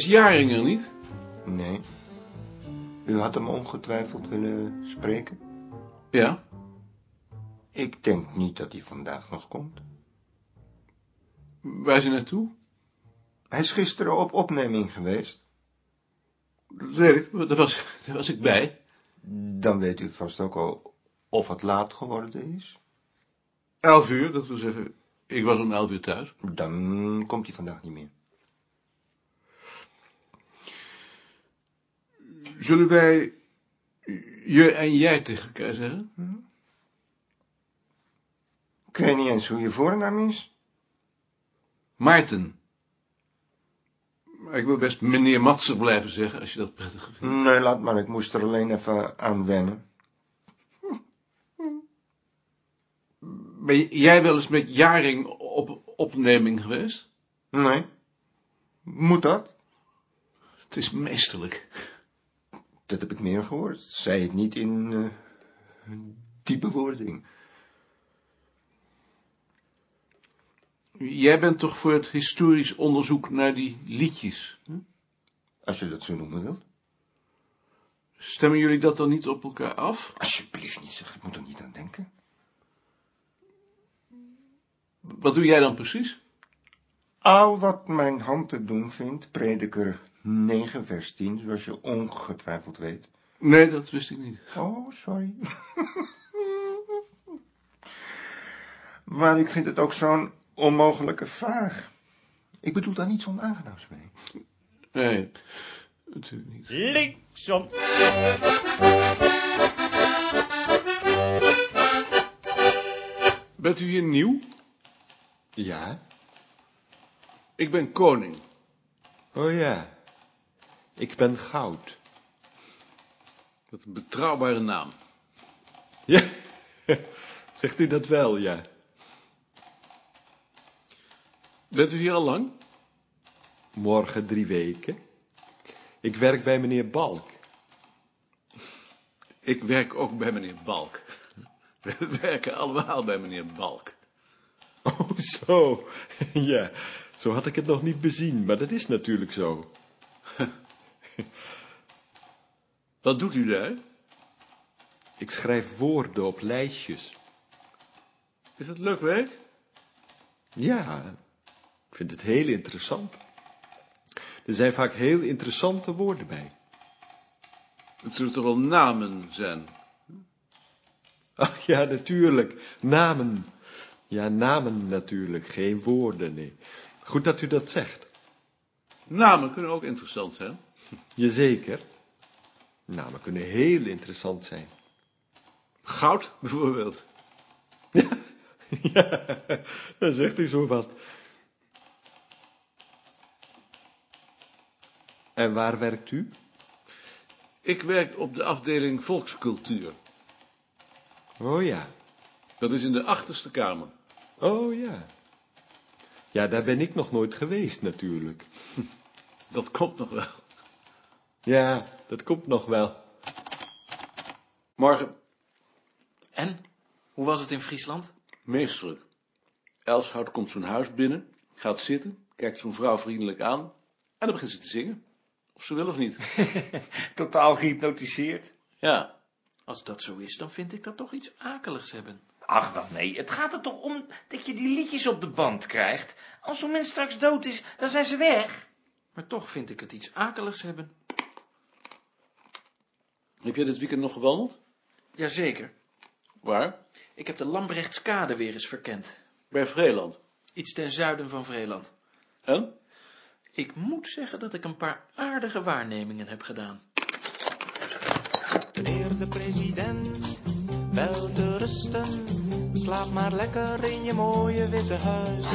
Is Jaring er niet? Nee. U had hem ongetwijfeld willen spreken? Ja. Ik denk niet dat hij vandaag nog komt. Waar is hij naartoe? Hij is gisteren op opneming geweest. Dat weet ik, daar was, daar was ik bij. Dan weet u vast ook al of het laat geworden is. Elf uur, dat wil zeggen, ik was om elf uur thuis. Dan komt hij vandaag niet meer. Zullen wij je en jij tegen elkaar zeggen? Ik weet niet eens hoe je voornaam is. Maarten. Maar ik wil best meneer Matsen blijven zeggen, als je dat prettig vindt. Nee, laat maar. Ik moest er alleen even aan wennen. Ben jij wel eens met Jaring op opneming geweest? Nee. Moet dat? Het is meesterlijk. Dat heb ik meer gehoord. Zei het niet in uh, die bewoording. Jij bent toch voor het historisch onderzoek naar die liedjes? Hm? Als je dat zo noemen wilt. Stemmen jullie dat dan niet op elkaar af? Alsjeblieft niet, zeg. Ik moet er niet aan denken. Wat doe jij dan precies? Al wat mijn hand te doen vindt, prediker 9 vers 10, zoals je ongetwijfeld weet. Nee, dat wist ik niet. Oh, sorry. maar ik vind het ook zo'n onmogelijke vraag. Ik bedoel daar niets onaangenaams mee. Nee, natuurlijk niet. Linksom. Bent u hier nieuw? Ja? Ik ben koning. Oh ja. Ik ben goud. Wat een betrouwbare naam. Ja, zegt u dat wel, ja. Bent u hier al lang? Morgen drie weken. Ik werk bij meneer Balk. Ik werk ook bij meneer Balk. We werken allemaal bij meneer Balk. Oh, zo. Ja, zo had ik het nog niet bezien, maar dat is natuurlijk zo. Wat doet u daar? Ik schrijf woorden op lijstjes. Is dat leuk werk? Ja, ik vind het heel interessant. Er zijn vaak heel interessante woorden bij. Het zullen toch wel namen zijn? Ach ja, natuurlijk. Namen. Ja, namen natuurlijk. Geen woorden, nee. Goed dat u dat zegt. Namen kunnen ook interessant zijn. Jazeker. Namen kunnen heel interessant zijn. Goud, bijvoorbeeld. ja, dan zegt u zo wat. En waar werkt u? Ik werk op de afdeling volkscultuur. Oh ja. Dat is in de achterste kamer. Oh ja. Ja, daar ben ik nog nooit geweest natuurlijk. Dat komt nog wel. Ja, dat komt nog wel. Morgen, En? Hoe was het in Friesland? meesterlijk. Elshout komt zo'n huis binnen, gaat zitten, kijkt zo'n vrouw vriendelijk aan en dan begint ze te zingen. Of ze wil of niet. Totaal gehypnotiseerd. Ja, Als dat zo is, dan vind ik dat toch iets akeligs hebben. Ach, wat nee. Het gaat er toch om dat je die liedjes op de band krijgt. Als zo'n mens straks dood is, dan zijn ze weg. Maar toch vind ik het iets akeligs hebben. Heb jij dit weekend nog gewandeld? Jazeker. Waar? Ik heb de Lambrechtskade weer eens verkend. Bij Vreeland. Iets ten zuiden van Vreeland. En? Ik moet zeggen dat ik een paar aardige waarnemingen heb gedaan. Meneer de president, wel te rusten. Slaap maar lekker in je mooie witte huis.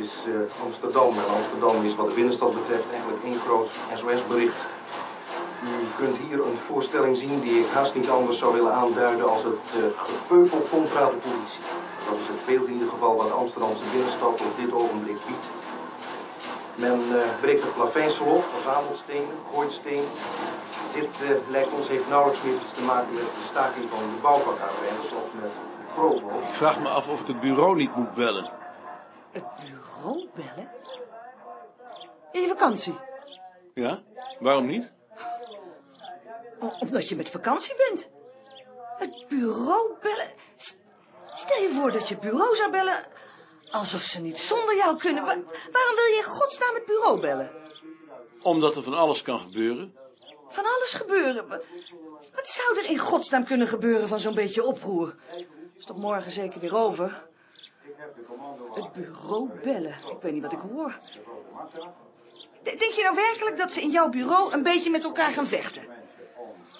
Is eh, Amsterdam. En Amsterdam is wat de binnenstad betreft eigenlijk één groot SOS-bericht. U kunt hier een voorstelling zien die ik haast niet anders zou willen aanduiden als het uh, gepeupel contra de politie. Dat is het beeld in ieder geval wat de Amsterdamse binnenstad op dit ogenblik biedt. Men uh, breekt het plaveisel op, verzamelt stenen, gooit stenen. Dit uh, lijkt ons heeft nauwelijks meer iets te maken met de staking van de bouwvakarbeiders of met provo. Ik vraag me af of ik het bureau niet moet bellen. Het bureau bellen? In je vakantie? Ja? Waarom niet? Omdat je met vakantie bent. Het bureau bellen? Stel je voor dat je het bureau zou bellen... alsof ze niet zonder jou kunnen. Wa- waarom wil je in godsnaam het bureau bellen? Omdat er van alles kan gebeuren. Van alles gebeuren. Wa- Wat zou er in godsnaam kunnen gebeuren van zo'n beetje oproer? Is toch morgen zeker weer over? Het bureau bellen. Ik weet niet wat ik hoor. Denk je nou werkelijk dat ze in jouw bureau een beetje met elkaar gaan vechten?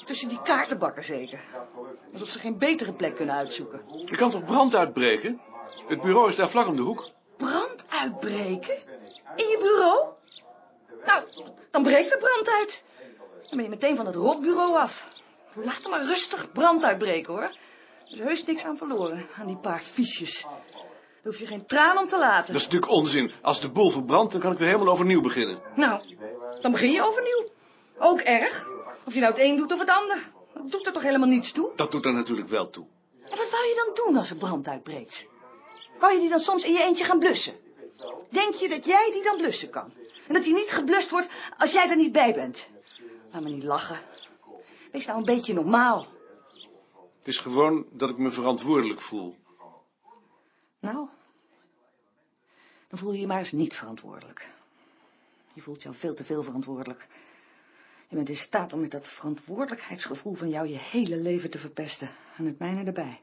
Tussen die kaartenbakken zeker. Alsof ze geen betere plek kunnen uitzoeken. Er kan toch brand uitbreken? Het bureau is daar vlak om de hoek. Brand uitbreken? In je bureau? Nou, dan breekt er brand uit. Dan ben je meteen van het rotbureau af. Laat er maar rustig brand uitbreken, hoor. Er is heus niks aan verloren, aan die paar fiches. Hoef je geen traan om te laten. Dat is natuurlijk onzin. Als de boel verbrandt, dan kan ik weer helemaal overnieuw beginnen. Nou, dan begin je overnieuw. Ook erg. Of je nou het een doet of het ander. Dat doet er toch helemaal niets toe? Dat doet er natuurlijk wel toe. En wat wou je dan doen als er brand uitbreekt? Wou je die dan soms in je eentje gaan blussen? Denk je dat jij die dan blussen kan? En dat die niet geblust wordt als jij er niet bij bent? Laat me niet lachen. Wees nou een beetje normaal. Het is gewoon dat ik me verantwoordelijk voel. Nou, dan voel je je maar eens niet verantwoordelijk. Je voelt je al veel te veel verantwoordelijk. Je bent in staat om met dat verantwoordelijkheidsgevoel van jou je hele leven te verpesten. En het mijne erbij.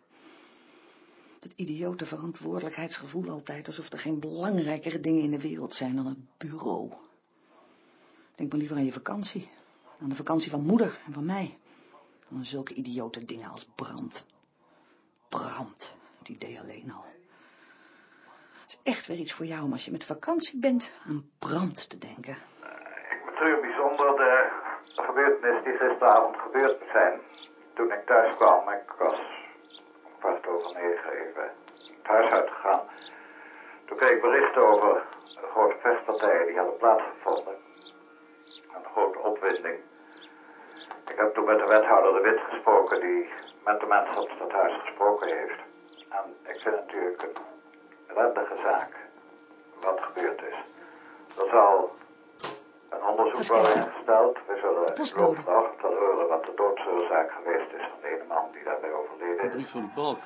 Dat idiote verantwoordelijkheidsgevoel altijd, alsof er geen belangrijkere dingen in de wereld zijn dan het bureau. Denk maar liever aan je vakantie. Aan de vakantie van moeder en van mij. Dan zulke idiote dingen als brand. Brand, het idee alleen al. Echt weer iets voor jou om als je met vakantie bent aan brand te denken. Ik betreur bijzonder de gebeurtenis die gisteravond gebeurd zijn. Toen ik thuis kwam, ik was kwart over negen even het huis uitgegaan. Toen kreeg ik berichten over grote festpartijen die hadden plaatsgevonden. Een grote opwinding. Ik heb toen met de wethouder de Wit gesproken die met de mensen op het stadhuis gesproken heeft. En ik vind natuurlijk een ellendige zaak wat gebeurd is. Er zal een onderzoek worden ingesteld. We zullen loop van de ochtend wel horen wat de doodsoorzaak geweest is van de ene man die daarbij overleden Een is. brief van Balk.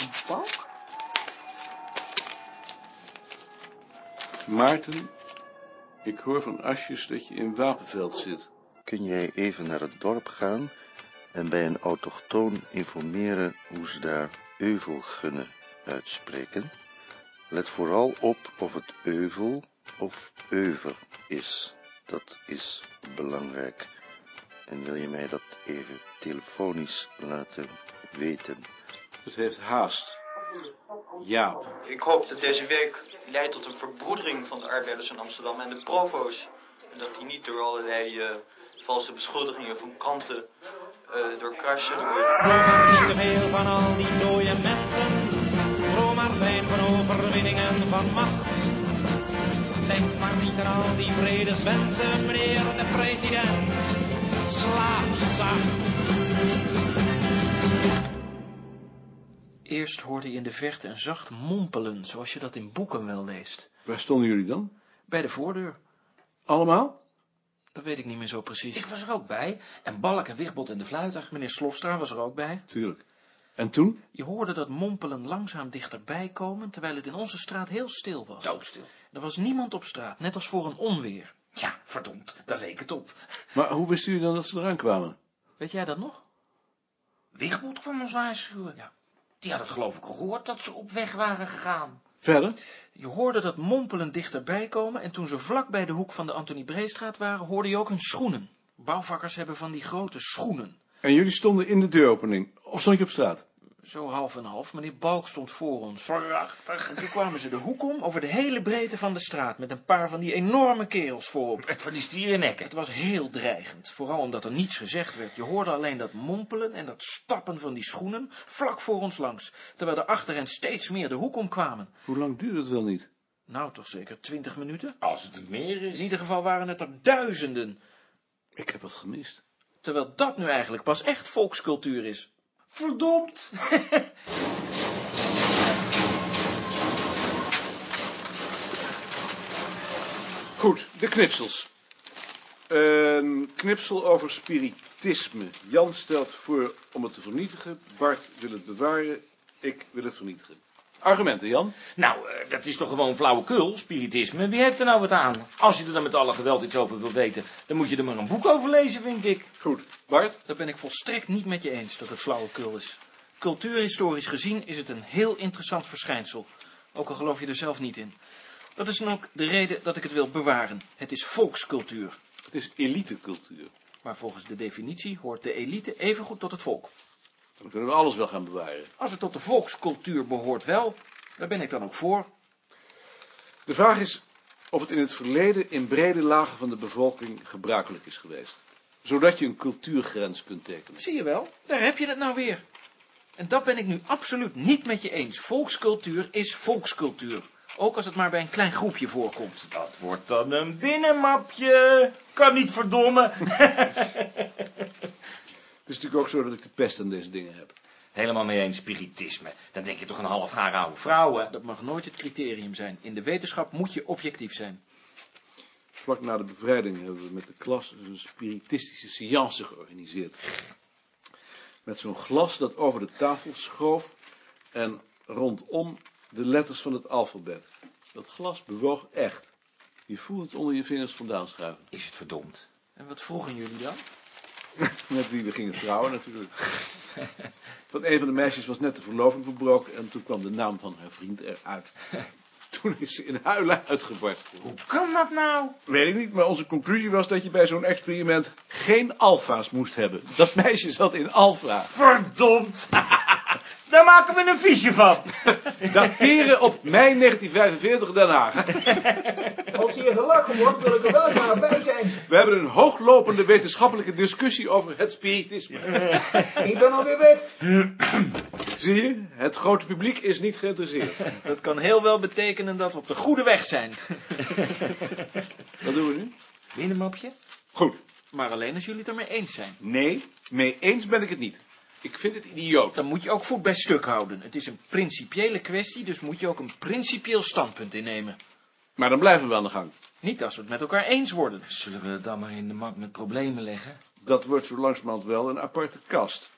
Een balk? Maarten, ik hoor van Asjes dat je in Wapenveld zit. Kun jij even naar het dorp gaan en bij een autochtoon informeren hoe ze daar euvelgunne uitspreken? Let vooral op of het euvel of euver is. Dat is belangrijk. En wil je mij dat even telefonisch laten weten? Het heeft haast. Jaap. Ik hoop dat deze week leidt tot een verbroedering van de arbeiders in Amsterdam en de provo's. En dat die niet door allerlei eh, valse beschuldigingen van kranten eh doorkruist zullen worden. Te veel van al die dode van macht. Denk maar niet aan al die vredeswensen, meneer de president. Slaap zacht. Eerst hoorde je in de verte een zacht mompelen, zoals je dat in boeken wel leest. Waar stonden jullie dan? Bij de voordeur. Allemaal? Dat weet ik niet meer zo precies. Ik was er ook bij. En Balk en Wichtbot en de fluiter. Meneer Slofstra was er ook bij. Tuurlijk. En toen? Je hoorde dat mompelen langzaam dichterbij komen, terwijl het in onze straat heel stil was. Doodstil. Er was niemand op straat, net als voor een onweer. Ja, verdomd. Daar leek het op. Maar hoe wisten jullie dan dat ze eraan kwamen? Weet jij dat nog? Wichtbot kwam ons waarschuwen. Ja. Die had het geloof ik gehoord dat ze op weg waren gegaan. Verder? Je hoorde dat mompelen dichterbij komen en toen ze vlak bij de hoek van de Antonie Breestraat waren, hoorde je ook hun schoenen. Bouwvakkers hebben van die grote schoenen. En jullie stonden in de deuropening. Of stond je op straat? Zo half en half. Meneer Balk stond voor ons. Prachtig. En toen kwamen ze de hoek om, over de hele breedte van de straat, met een paar van die enorme kerels voorop. En van die stierennekken. Het was heel dreigend, vooral omdat er niets gezegd werd. Je hoorde alleen dat mompelen en dat stappen van die schoenen vlak voor ons langs, terwijl er achter hen steeds meer de hoek omkwamen. Hoe lang duurde het wel niet? Nou, toch zeker twintig minuten? Als het niet meer is. In ieder geval waren het er duizenden, Ik heb wat gemist. Terwijl dat nu eigenlijk pas echt volkscultuur is. Verdomd! Goed, de knipsels. Een knipsel over spiritisme. Jan stelt voor om het te vernietigen. Bart wil het bewaren. Ik wil het vernietigen. Argumenten, Jan? Nou, eh, dat is toch gewoon flauwekul, spiritisme. Wie heeft er nou wat aan? Als je er dan met alle geweld iets over wil weten, dan moet je er maar een boek over lezen, vind ik. Goed. Bart? Daar ben ik volstrekt niet met je eens dat het flauwekul is. Cultuurhistorisch gezien is het een heel interessant verschijnsel. Ook al geloof je er zelf niet in. Dat is dan ook de reden dat ik het wil bewaren. Het is volkscultuur. Het is elitecultuur. Maar volgens de definitie hoort de elite evengoed tot het volk. Dan kunnen we alles wel gaan bewaren. Als het tot de volkscultuur behoort wel, daar ben ik dan ook voor. De vraag is of het in het verleden in brede lagen van de bevolking gebruikelijk is geweest. Zodat je een cultuurgrens kunt tekenen. Zie je wel, daar heb je het nou weer. En dat ben ik nu absoluut niet met je eens. Volkscultuur is volkscultuur. Ook als het maar bij een klein groepje voorkomt. Dat wordt dan een binnenmapje. Kan niet verdommen. Het is natuurlijk ook zo dat ik de pest aan deze dingen heb. Helemaal mee eens, spiritisme. Dan denk je toch een half haar oude vrouw, hè? Dat mag nooit het criterium zijn. In de wetenschap moet je objectief zijn. Vlak na de bevrijding hebben we met de klas een spiritistische seance georganiseerd. Met zo'n glas dat over de tafel schoof en rondom de letters van het alfabet. Dat glas bewoog echt. Je voelt het onder je vingers vandaan schuiven. Is het verdomd? En wat vroegen jullie dan? Met wie we gingen trouwen natuurlijk. Van een van de meisjes was net de verloving verbroken en toen kwam de naam van haar vriend eruit. Toen is ze in huilen uitgebarsten. Hoe kan dat nou? Weet ik niet, maar onze conclusie was dat je bij zo'n experiment geen alfa's moest hebben. Dat meisje zat in alfa. Verdomd. Daar maken we een fiche van. Dateren op mei 1945 Den Haag. Als hier gelachen wordt, wil ik er wel maar bij zijn. We hebben een hooglopende wetenschappelijke discussie over het spiritisme. Ik ben alweer weg. Zie je, het grote publiek is niet geïnteresseerd. Dat kan heel wel betekenen dat we op de goede weg zijn. Wat doen we nu? Binnenmapje? Goed. Maar alleen als jullie het ermee eens zijn. Nee, mee eens ben ik het niet. Ik vind het idioot. Dan moet je ook voet bij stuk houden. Het is een principiële kwestie, dus moet je ook een principieel standpunt innemen. Maar dan blijven we aan de gang. Niet als we het met elkaar eens worden. Zullen we het dan maar in de mak met problemen leggen? Dat wordt zo langzamerhand wel een aparte kast.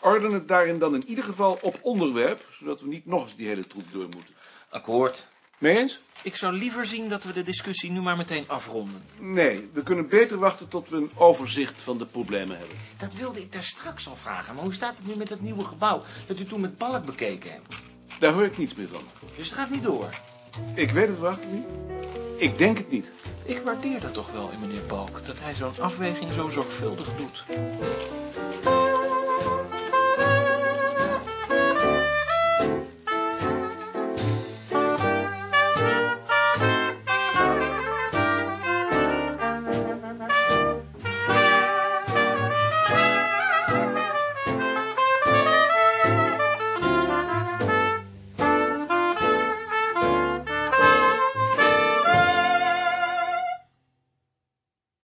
Orden het daarin dan in ieder geval op onderwerp, zodat we niet nog eens die hele troep door moeten. Akkoord. Mee eens? Ik zou liever zien dat we de discussie nu maar meteen afronden. Nee, we kunnen beter wachten tot we een overzicht van de problemen hebben. Dat wilde ik daar straks al vragen. Maar hoe staat het nu met dat nieuwe gebouw dat u toen met balk bekeken hebt? Daar hoor ik niets meer van. Dus het gaat niet door. Ik weet het wacht niet. Ik denk het niet. Ik waardeer dat toch wel in meneer Balk, dat hij zo'n afweging zo zorgvuldig doet.